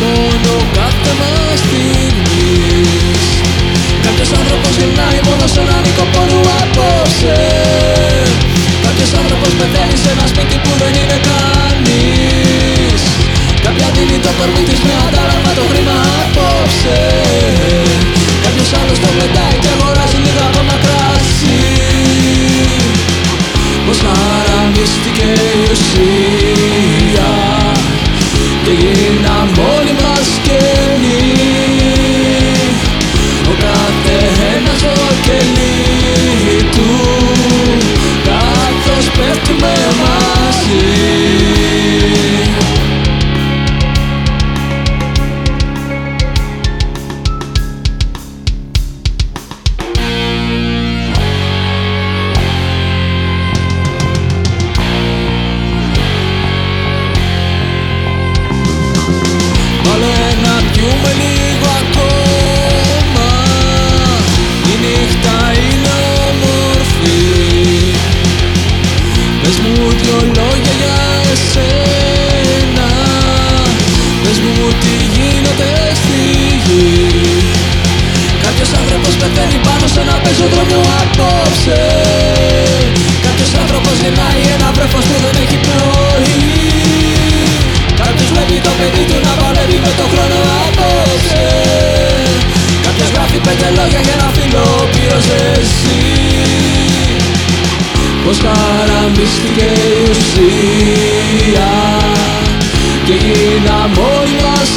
μόνο κάθε μας στιγμής. Κάποιος άνθρωπος Ζούμε λίγο ακόμα. Η νύχτα είναι όμορφη. Πες μου δυο λόγια για εσένα. Πες μου τι γίνεται στη γη. Κάποιος άνθρωπος πεθαίνει πάνω σε ένα πεζοδρόμιο απόψε. Κάποιος άνθρωπος μυστική ουσία. Και γίναμε όλοι μας